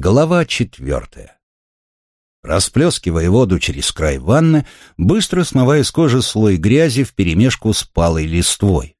Глава четвертая. Расплескивая воду через край ванны, быстро смывая с кожи слой грязи вперемешку с палой листвой.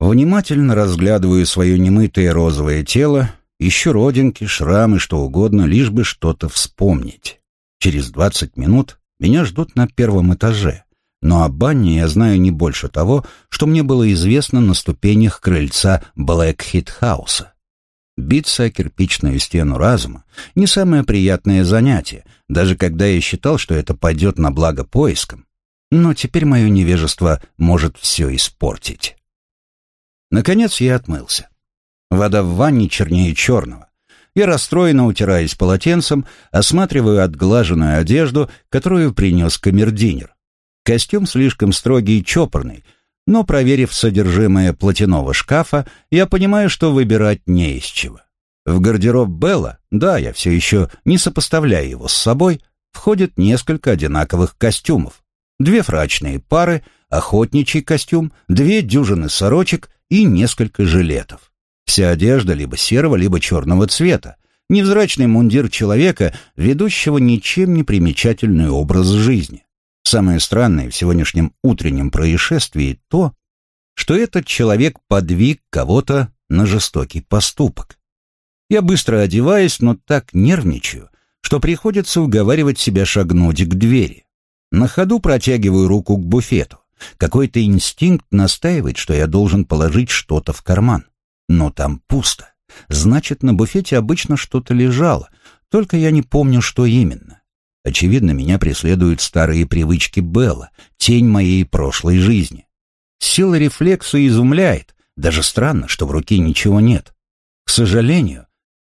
Внимательно разглядываю свое немытое розовое тело, ищу родинки, шрамы, что угодно, лишь бы что-то вспомнить. Через двадцать минут меня ждут на первом этаже, но об Анне я знаю не больше того, что мне было известно на ступенях крыльца Блэкхит-хауса. Биться о кирпичную стену разума — не самое приятное занятие, даже когда я считал, что это пойдет на благо поискам. Но теперь мое невежество может все испортить. Наконец я отмылся. Вода в ванне чернее черного. Я расстроенно утираюсь полотенцем, осматриваю отглаженную одежду, которую принес камердинер. Костюм слишком строгий и чопорный, но, проверив содержимое платяного шкафа, я понимаю, что выбирать не из чего. В гардероб Белла, да, я все еще не сопоставляю его с собой, входит несколько одинаковых костюмов. Две фрачные пары, охотничий костюм, две дюжины сорочек и несколько жилетов. Вся одежда либо серого, либо черного цвета. Невзрачный мундир человека, ведущего ничем не примечательный образ жизни. Самое странное в сегодняшнем утреннем происшествии то, что этот человек подвиг кого-то на жестокий поступок. Я быстро одеваюсь, но так нервничаю, что приходится уговаривать себя шагнуть к двери. На ходу протягиваю руку к буфету. Какой-то инстинкт настаивает, что я должен положить что-то в карман. Но там пусто. Значит, на буфете обычно что-то лежало, только я не помню, что именно. Очевидно, меня преследуют старые привычки Белла, тень моей прошлой жизни. Сила рефлекса изумляет, даже странно, что в руке ничего нет. К сожалению,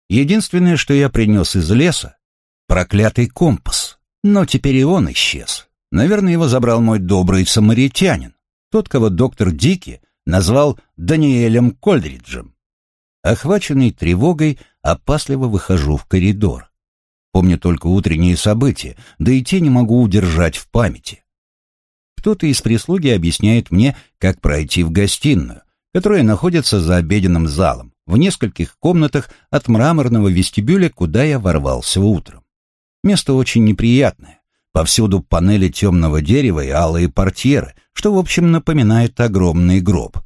единственное, что я принес из леса — проклятый компас. Но теперь и он исчез. Наверное, его забрал мой добрый самаритянин, тот, кого доктор Дики назвал Даниэлем Кольдриджем. Охваченный тревогой, опасливо выхожу в коридор. Помню только утренние события, да и те не могу удержать в памяти. Кто-то из прислуги объясняет мне, как пройти в гостиную, которая находится за обеденным залом, в нескольких комнатах от мраморного вестибюля, куда я ворвался утром. Место очень неприятное. Повсюду панели темного дерева и алые портьеры, что, в общем, напоминает огромный гроб.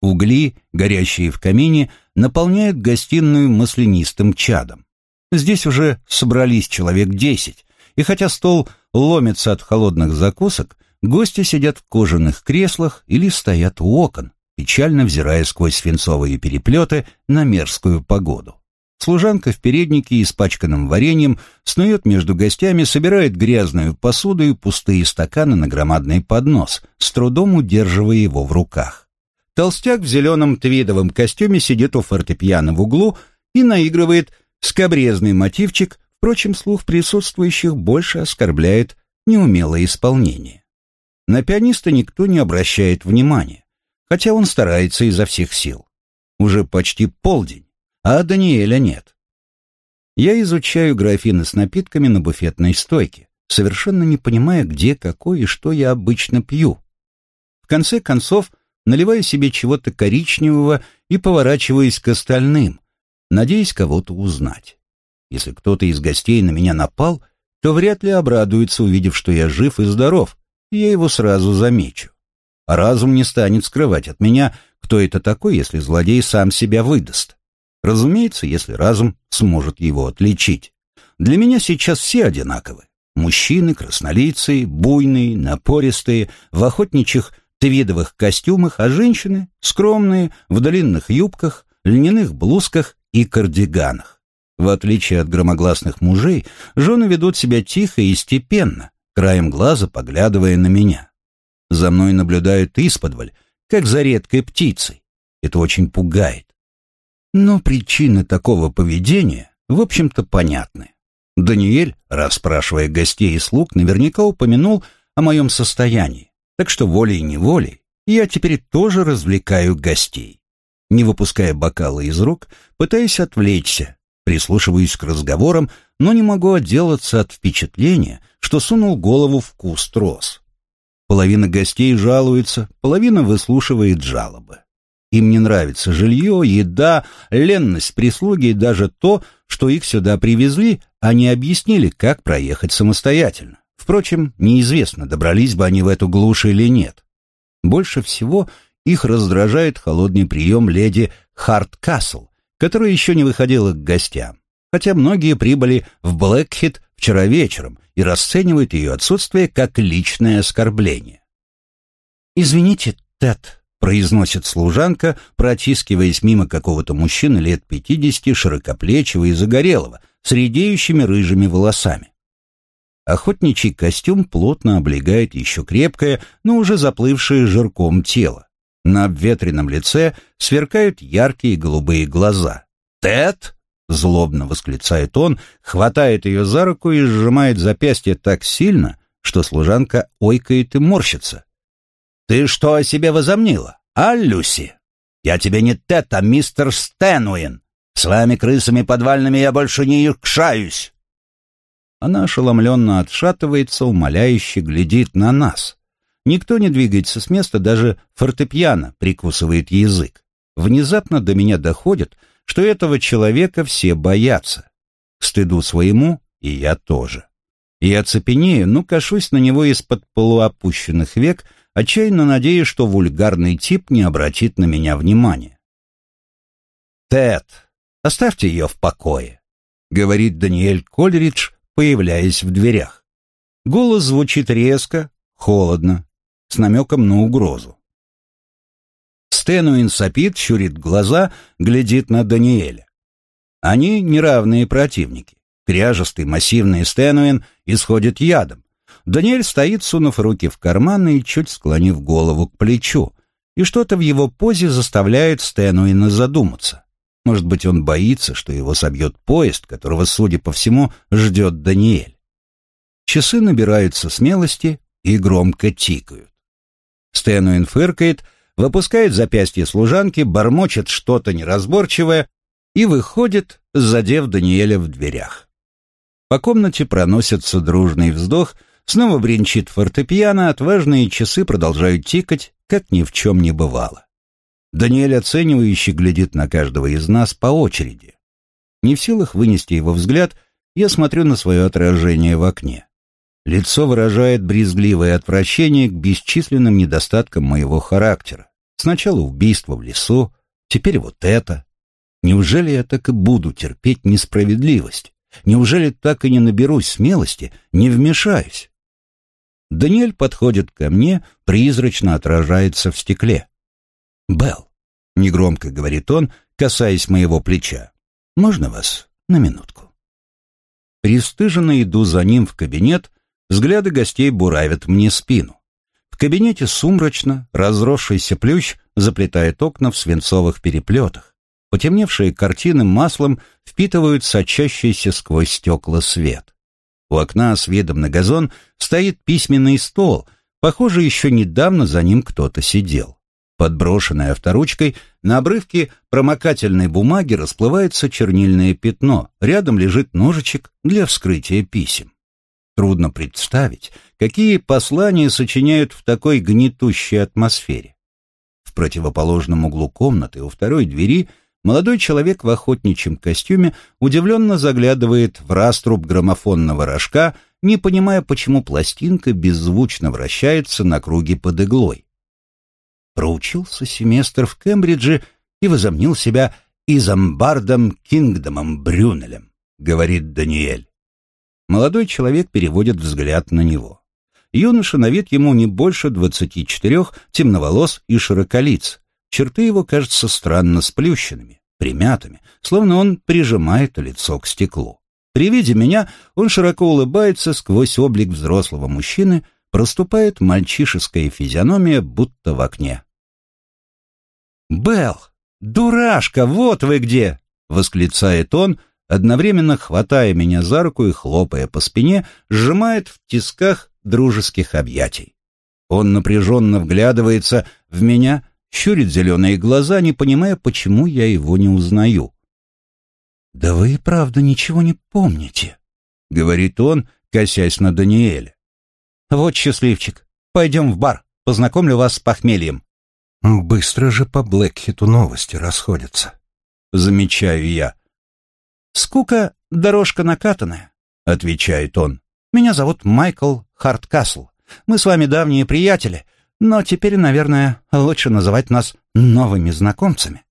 Угли, горящие в камине, наполняют гостиную маслянистым чадом. Здесь уже собрались человек десять, и хотя стол ломится от холодных закусок, гости сидят в кожаных креслах или стоят у окон, печально взирая сквозь свинцовые переплеты на мерзкую погоду. Служанка в переднике, испачканном вареньем, снует между гостями, собирает грязную посуду и пустые стаканы на громадный поднос, с трудом удерживая его в руках. Толстяк в зеленом твидовом костюме сидит у фортепиано в углу и наигрывает Скобрезный мотивчик, впрочем, слух присутствующих больше оскорбляет неумелое исполнение. На пианиста никто не обращает внимания, хотя он старается изо всех сил. Уже почти полдень, а Даниэля нет. Я изучаю графины с напитками на буфетной стойке, совершенно не понимая, где, какой и что я обычно пью. В конце концов, наливаю себе чего-то коричневого и поворачиваюсь к остальным, надеясь кого-то узнать. Если кто-то из гостей на меня напал, то вряд ли обрадуется, увидев, что я жив и здоров, и я его сразу замечу. А разум не станет скрывать от меня, кто это такой, если злодей сам себя выдаст. Разумеется, если разум сможет его отличить. Для меня сейчас все одинаковы. Мужчины, краснолицые, буйные, напористые, в охотничьих твидовых костюмах, а женщины — скромные, в длинных юбках, льняных блузках и кардиганах. В отличие от громогласных мужей, жены ведут себя тихо и степенно, краем глаза поглядывая на меня. За мной наблюдают исподволь, как за редкой птицей. Это очень пугает. Но причины такого поведения, в общем-то, понятны. Даниэль, расспрашивая гостей и слуг, наверняка упомянул о моем состоянии, так что волей-неволей я теперь тоже развлекаю гостей не выпуская бокала из рук, пытаясь отвлечься, прислушиваюсь к разговорам, но не могу отделаться от впечатления, что сунул голову в куст роз. Половина гостей жалуется, половина выслушивает жалобы. Им не нравится жилье, еда, ленность прислуги и даже то, что их сюда привезли, а не объяснили, как проехать самостоятельно. Впрочем, неизвестно, добрались бы они в эту глушь или нет. Больше всего их раздражает холодный прием леди Харткасл, которая еще не выходила к гостям, хотя многие прибыли в Блэкхит вчера вечером и расценивают ее отсутствие как личное оскорбление. «Извините, Тед», — произносит служанка, протискиваясь мимо какого-то мужчины лет пятидесяти, широкоплечего и загорелого, с редеющими рыжими волосами. Охотничий костюм плотно облегает еще крепкое, но уже заплывшее жирком тело. На обветренном лице сверкают яркие голубые глаза. «Тед!» — злобно восклицает он, хватает ее за руку и сжимает запястье так сильно, что служанка ойкает и морщится. «Ты что о себе возомнила, а, Люси? Я тебе не Тед, а мистер Стэнуин. С вами, крысами подвальными, я больше не якшаюсь!» Она ошеломленно отшатывается, умоляюще глядит на нас. Никто не двигается с места, даже фортепиано прикусывает язык. Внезапно до меня доходит, что этого человека все боятся. К стыду своему и я тоже. Я оцепенею, ну, кашусь на него из-под полуопущенных век, отчаянно надеясь, что вульгарный тип не обратит на меня внимания. «Тед, оставьте ее в покое», — говорит Даниэль Кольридж, появляясь в дверях. Голос звучит резко, холодно, с намеком на угрозу. Стэнуин сопит, щурит глаза, глядит на Даниэля. Они неравные противники. Кряжестый массивный Стэнуин исходит ядом. Даниэль стоит, сунув руки в карманы и чуть склонив голову к плечу, и что-то в его позе заставляет Стэнуина задуматься. Может быть, он боится, что его собьет поезд, которого, судя по всему, ждет Даниэль. Часы набираются смелости и громко тикают. Стэнуин фыркает, выпускает запястье служанки, бормочет что-то неразборчивое и выходит, задев Даниэля в дверях. По комнате проносится дружный вздох, снова бренчит фортепиано, отважные часы продолжают тикать, как ни в чем не бывало. Даниэль оценивающе глядит на каждого из нас по очереди. Не в силах вынести его взгляд, я смотрю на свое отражение в окне. Лицо выражает брезгливое отвращение к бесчисленным недостаткам моего характера. Сначала убийство в лесу, теперь вот это. Неужели я так и буду терпеть несправедливость? Неужели так и не наберусь смелости, не вмешаюсь? Даниэль подходит ко мне, призрачно отражается в стекле. «Белл», — негромко говорит он, касаясь моего плеча, — «можно вас на минутку?» Пристыженно иду за ним в кабинет, взгляды гостей буравят мне спину. В кабинете сумрачно, разросшийся плющ заплетает окна в свинцовых переплетах. Потемневшие картины маслом впитывают сочащийся сквозь стекла свет. У окна с видом на газон стоит письменный стол, похоже, еще недавно за ним кто-то сидел. Подброшенной авторучкой на обрывке промокательной бумаги расплывается чернильное пятно, рядом лежит ножичек для вскрытия писем. Трудно представить, какие послания сочиняют в такой гнетущей атмосфере. В противоположном углу комнаты у второй двери молодой человек в охотничьем костюме удивленно заглядывает в раструб граммофонного рожка, не понимая, почему пластинка беззвучно вращается на круге под иглой проучился семестр в Кембридже и возомнил себя Изамбардом Кингдомом Брюнелем, говорит Даниэль. Молодой человек переводит взгляд на него. Юноша на вид ему не больше двадцати четырех, темноволос и широколиц. Черты его кажутся странно сплющенными, примятыми, словно он прижимает лицо к стеклу. При виде меня он широко улыбается сквозь облик взрослого мужчины, проступает мальчишеская физиономия, будто в окне. «Белл, дурашка, вот вы где!» — восклицает он, одновременно хватая меня за руку и хлопая по спине, сжимает в тисках дружеских объятий. Он напряженно вглядывается в меня, щурит зеленые глаза, не понимая, почему я его не узнаю. «Да вы и правда ничего не помните», — говорит он, косясь на Даниэля. «Вот счастливчик. Пойдем в бар, познакомлю вас с похмельем». Быстро же по Блэкхиту новости расходятся. Замечаю я. «Скука — дорожка накатанная», — отвечает он. «Меня зовут Майкл Харткасл. Мы с вами давние приятели, но теперь, наверное, лучше называть нас новыми знакомцами».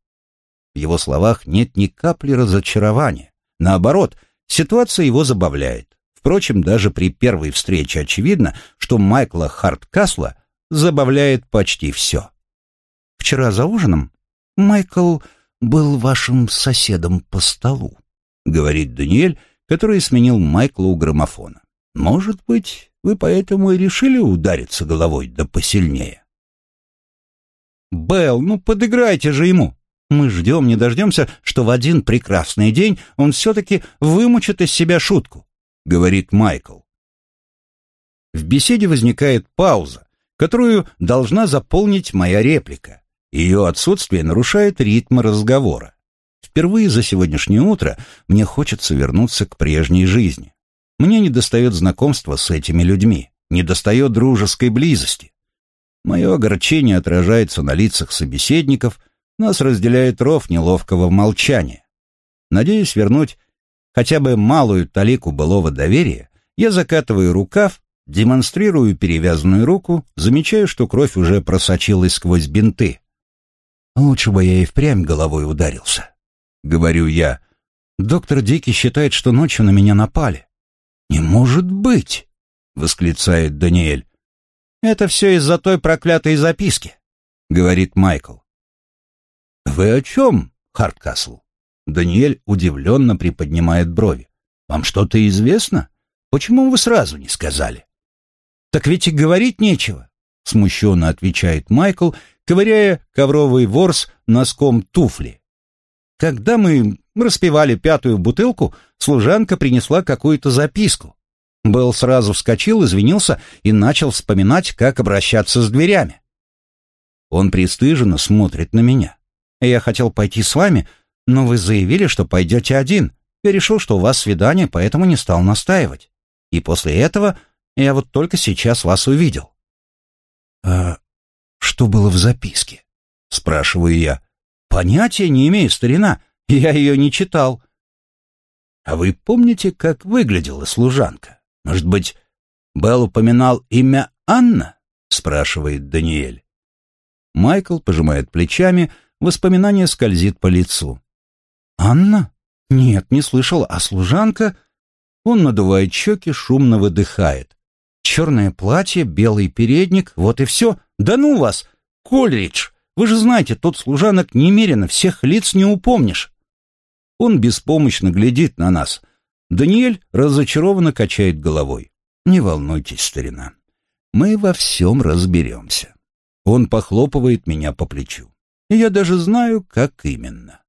В его словах нет ни капли разочарования. Наоборот, ситуация его забавляет. Впрочем, даже при первой встрече очевидно, что Майкла Харткасла забавляет почти все. Вчера за ужином Майкл был вашим соседом по столу, говорит Даниэль, который сменил Майкла у граммофона. Может быть, вы поэтому и решили удариться головой да посильнее. Белл, ну подыграйте же ему. Мы ждем, не дождемся, что в один прекрасный день он все-таки вымучит из себя шутку, говорит Майкл. В беседе возникает пауза, которую должна заполнить моя реплика. Ее отсутствие нарушает ритм разговора. Впервые за сегодняшнее утро мне хочется вернуться к прежней жизни. Мне недостает знакомства с этими людьми, недостает дружеской близости. Мое огорчение отражается на лицах собеседников, нас разделяет ров неловкого молчания. Надеясь вернуть хотя бы малую талику былого доверия, я закатываю рукав, демонстрирую перевязанную руку, замечаю, что кровь уже просочилась сквозь бинты. Лучше бы я и впрямь головой ударился. Говорю я. Доктор Дики считает, что ночью на меня напали. Не может быть, восклицает Даниэль. Это все из-за той проклятой записки, говорит Майкл. Вы о чем, Харткасл? Даниэль удивленно приподнимает брови. Вам что-то известно? Почему вы сразу не сказали? Так ведь и говорить нечего, смущенно отвечает Майкл, ковыряя ковровый ворс носком туфли. Когда мы распивали пятую бутылку, служанка принесла какую-то записку. Белл сразу вскочил, извинился и начал вспоминать, как обращаться с дверями. Он пристыженно смотрит на меня. Я хотел пойти с вами, но вы заявили, что пойдете один. Я решил, что у вас свидание, поэтому не стал настаивать. И после этого я вот только сейчас вас увидел. А что было в записке? Спрашиваю я. Понятия не имею, старина. Я ее не читал. А вы помните, как выглядела служанка? Может быть, Белл упоминал имя Анна? Спрашивает Даниэль. Майкл пожимает плечами, воспоминание скользит по лицу. «Анна? Нет, не слышал. А служанка?» Он надувает щеки, шумно выдыхает. Черное платье, белый передник, вот и все. Да ну вас! Кольридж! Вы же знаете, тут служанок немерено, всех лиц не упомнишь. Он беспомощно глядит на нас. Даниэль разочарованно качает головой. Не волнуйтесь, старина. Мы во всем разберемся. Он похлопывает меня по плечу. И я даже знаю, как именно.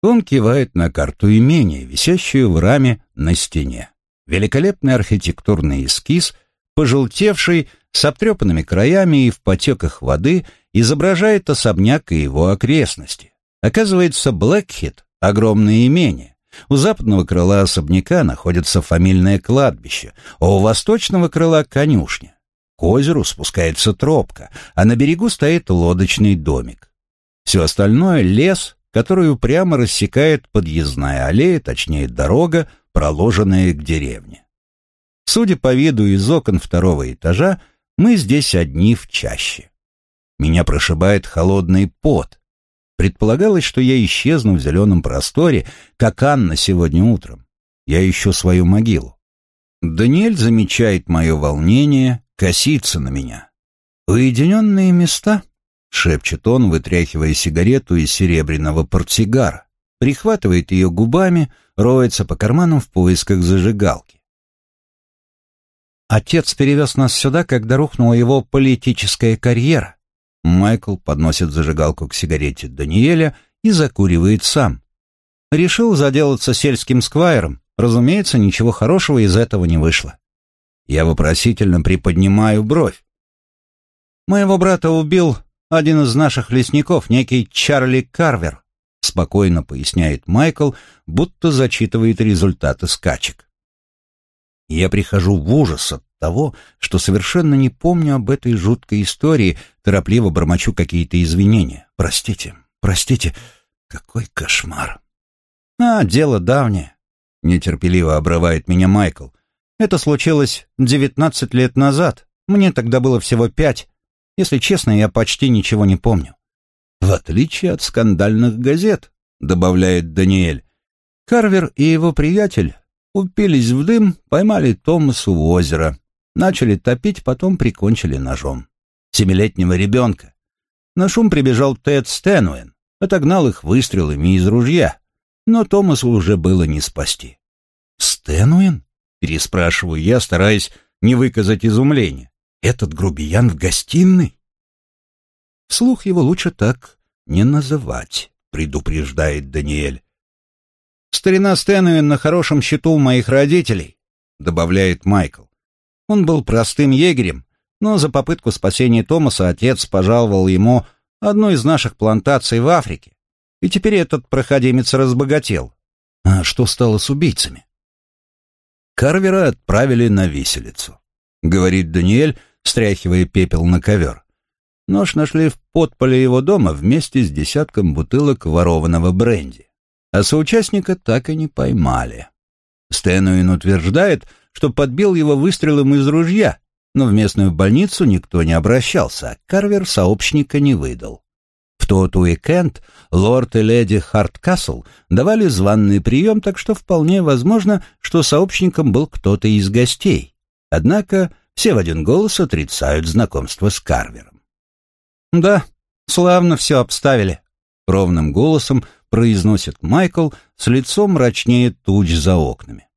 Он кивает на карту имения, висящую в раме на стене. Великолепный архитектурный эскиз пожелтевший, с обтрепанными краями и в потеках воды, изображает особняк и его окрестности. Оказывается, Блэкхит — огромное имение. У западного крыла особняка находится фамильное кладбище, а у восточного крыла — конюшня. К озеру спускается тропка, а на берегу стоит лодочный домик. Все остальное — лес, который упрямо рассекает подъездная аллея, точнее дорога, проложенная к деревне. Судя по виду из окон второго этажа, мы здесь одни в чаще. Меня прошибает холодный пот. Предполагалось, что я исчезну в зеленом просторе, как Анна сегодня утром. Я ищу свою могилу. Даниэль замечает мое волнение, косится на меня. «Уединенные места?» — шепчет он, вытряхивая сигарету из серебряного портсигара. Прихватывает ее губами, роется по карманам в поисках зажигалки. Отец перевез нас сюда, когда рухнула его политическая карьера. Майкл подносит зажигалку к сигарете Даниэля и закуривает сам. Решил заделаться сельским сквайром. Разумеется, ничего хорошего из этого не вышло. Я вопросительно приподнимаю бровь. Моего брата убил один из наших лесников, некий Чарли Карвер, спокойно поясняет Майкл, будто зачитывает результаты скачек. И я прихожу в ужас от того, что совершенно не помню об этой жуткой истории, торопливо бормочу какие-то извинения. Простите, простите, какой кошмар. А, дело давнее, нетерпеливо обрывает меня Майкл. Это случилось девятнадцать лет назад. Мне тогда было всего пять. Если честно, я почти ничего не помню. В отличие от скандальных газет, добавляет Даниэль. Карвер и его приятель упились в дым, поймали Томасу в озеро, начали топить, потом прикончили ножом. Семилетнего ребенка. На шум прибежал Тед Стэнуэн, отогнал их выстрелами из ружья, но Томасу уже было не спасти. «Стэнуэн?» — переспрашиваю я, стараясь не выказать изумления. «Этот грубиян в гостиной?» Вслух его лучше так не называть, предупреждает Даниэль. Старина Стэнуин на хорошем счету у моих родителей, добавляет Майкл. Он был простым егерем, но за попытку спасения Томаса отец пожаловал ему одну из наших плантаций в Африке. И теперь этот проходимец разбогател. А что стало с убийцами? Карвера отправили на виселицу, говорит Даниэль, стряхивая пепел на ковер. Нож нашли в подполе его дома вместе с десятком бутылок ворованного бренди а соучастника так и не поймали. Стэнуин утверждает, что подбил его выстрелом из ружья, но в местную больницу никто не обращался, Карвер сообщника не выдал. В тот уикенд лорд и леди Харткасл давали званный прием, так что вполне возможно, что сообщником был кто-то из гостей. Однако все в один голос отрицают знакомство с Карвером. «Да, славно все обставили», — ровным голосом произносит Майкл с лицом мрачнее туч за окнами.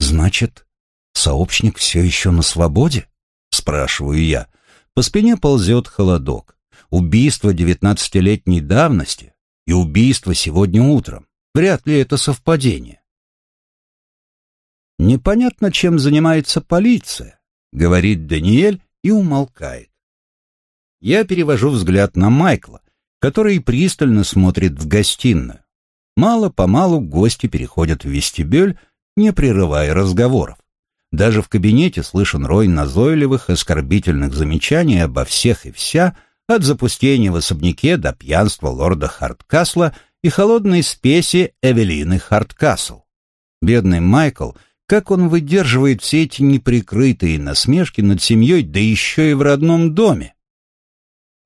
«Значит, сообщник все еще на свободе?» — спрашиваю я. По спине ползет холодок. Убийство девятнадцатилетней давности и убийство сегодня утром. Вряд ли это совпадение. «Непонятно, чем занимается полиция», — говорит Даниэль и умолкает. Я перевожу взгляд на Майкла, который пристально смотрит в гостиную. Мало-помалу гости переходят в вестибюль, не прерывая разговоров. Даже в кабинете слышен рой назойливых, оскорбительных замечаний обо всех и вся, от запустения в особняке до пьянства лорда Харткасла и холодной спеси Эвелины Харткасл. Бедный Майкл, как он выдерживает все эти неприкрытые насмешки над семьей, да еще и в родном доме?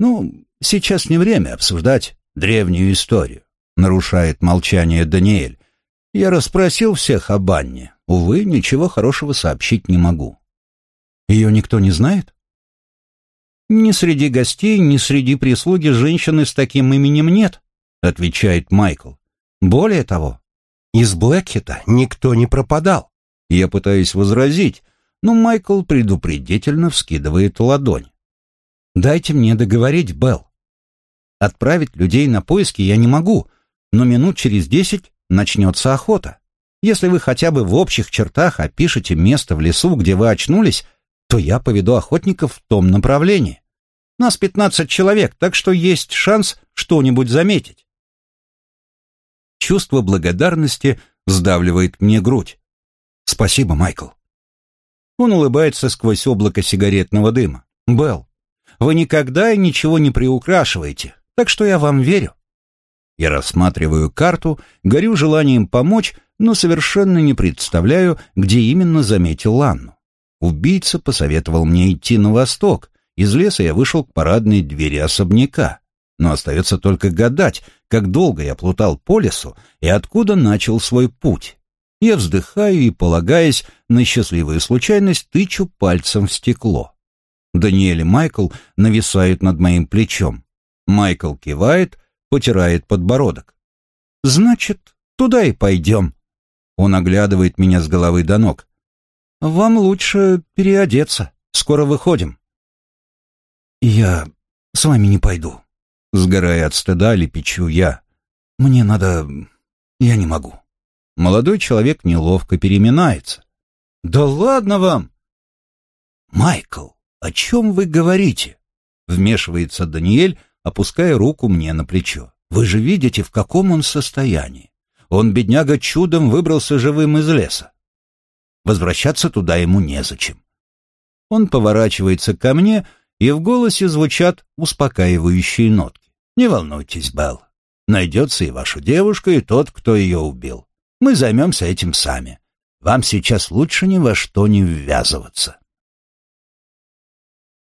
Ну, Сейчас не время обсуждать древнюю историю, нарушает молчание Даниэль. Я расспросил всех об Анне. Увы, ничего хорошего сообщить не могу. Ее никто не знает? Ни среди гостей, ни среди прислуги женщины с таким именем нет, отвечает Майкл. Более того, из Блэкхита никто не пропадал. Я пытаюсь возразить, но Майкл предупредительно вскидывает ладонь. «Дайте мне договорить, Белл. Отправить людей на поиски я не могу, но минут через десять начнется охота. Если вы хотя бы в общих чертах опишете место в лесу, где вы очнулись, то я поведу охотников в том направлении. Нас пятнадцать человек, так что есть шанс что-нибудь заметить. Чувство благодарности сдавливает мне грудь. Спасибо, Майкл. Он улыбается сквозь облако сигаретного дыма. Белл, вы никогда и ничего не приукрашиваете, так что я вам верю. Я рассматриваю карту, горю желанием помочь, но совершенно не представляю, где именно заметил Ланну. Убийца посоветовал мне идти на восток. Из леса я вышел к парадной двери особняка. Но остается только гадать, как долго я плутал по лесу и откуда начал свой путь. Я вздыхаю и, полагаясь на счастливую случайность, тычу пальцем в стекло. Даниэль и Майкл нависают над моим плечом. Майкл кивает, потирает подбородок. «Значит, туда и пойдем». Он оглядывает меня с головы до ног. «Вам лучше переодеться. Скоро выходим». «Я с вами не пойду», — сгорая от стыда, лепечу я. «Мне надо... Я не могу». Молодой человек неловко переминается. «Да ладно вам!» «Майкл, о чем вы говорите?» Вмешивается Даниэль, опуская руку мне на плечо. «Вы же видите, в каком он состоянии. Он, бедняга, чудом выбрался живым из леса». Возвращаться туда ему незачем. Он поворачивается ко мне, и в голосе звучат успокаивающие нотки. «Не волнуйтесь, Белл. Найдется и ваша девушка, и тот, кто ее убил. Мы займемся этим сами. Вам сейчас лучше ни во что не ввязываться».